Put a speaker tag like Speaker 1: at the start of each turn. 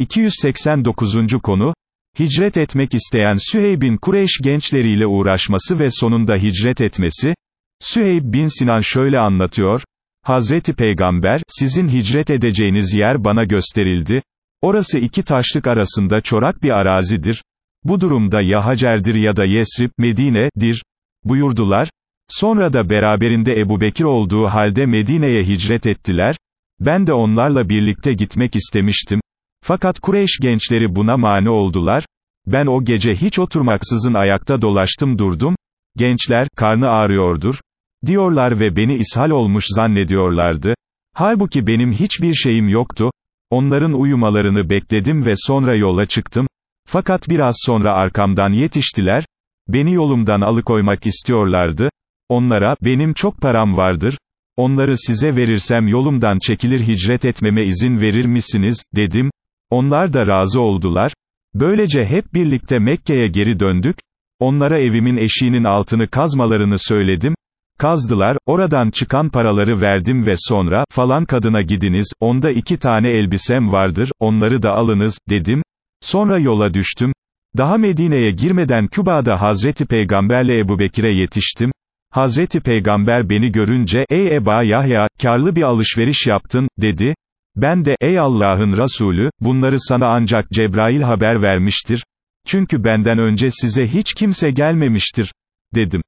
Speaker 1: 289. konu, hicret etmek isteyen Süheyb'in Kureyş gençleriyle uğraşması ve sonunda hicret etmesi, Süheyb bin Sinan şöyle anlatıyor, Hazreti Peygamber, sizin hicret edeceğiniz yer bana gösterildi, orası iki taşlık arasında çorak bir arazidir, bu durumda ya Hacer'dir ya da Yesrib, Medine'dir, buyurdular, sonra da beraberinde Ebu Bekir olduğu halde Medine'ye hicret ettiler, ben de onlarla birlikte gitmek istemiştim, fakat Kureyş gençleri buna mani oldular, ben o gece hiç oturmaksızın ayakta dolaştım durdum, gençler, karnı ağrıyordur, diyorlar ve beni ishal olmuş zannediyorlardı, halbuki benim hiçbir şeyim yoktu, onların uyumalarını bekledim ve sonra yola çıktım, fakat biraz sonra arkamdan yetiştiler, beni yolumdan alıkoymak istiyorlardı, onlara, benim çok param vardır, onları size verirsem yolumdan çekilir hicret etmeme izin verir misiniz, dedim, onlar da razı oldular, böylece hep birlikte Mekke'ye geri döndük, onlara evimin eşiğinin altını kazmalarını söyledim, kazdılar, oradan çıkan paraları verdim ve sonra, falan kadına gidiniz, onda iki tane elbisem vardır, onları da alınız, dedim, sonra yola düştüm, daha Medine'ye girmeden Küba'da Hazreti Peygamberle Ebu Bekir'e yetiştim, Hazreti Peygamber beni görünce, ey Eba Yahya, karlı bir alışveriş yaptın, dedi, ben de, ey Allah'ın Resulü, bunları sana ancak Cebrail haber vermiştir, çünkü benden önce size hiç kimse gelmemiştir, dedim.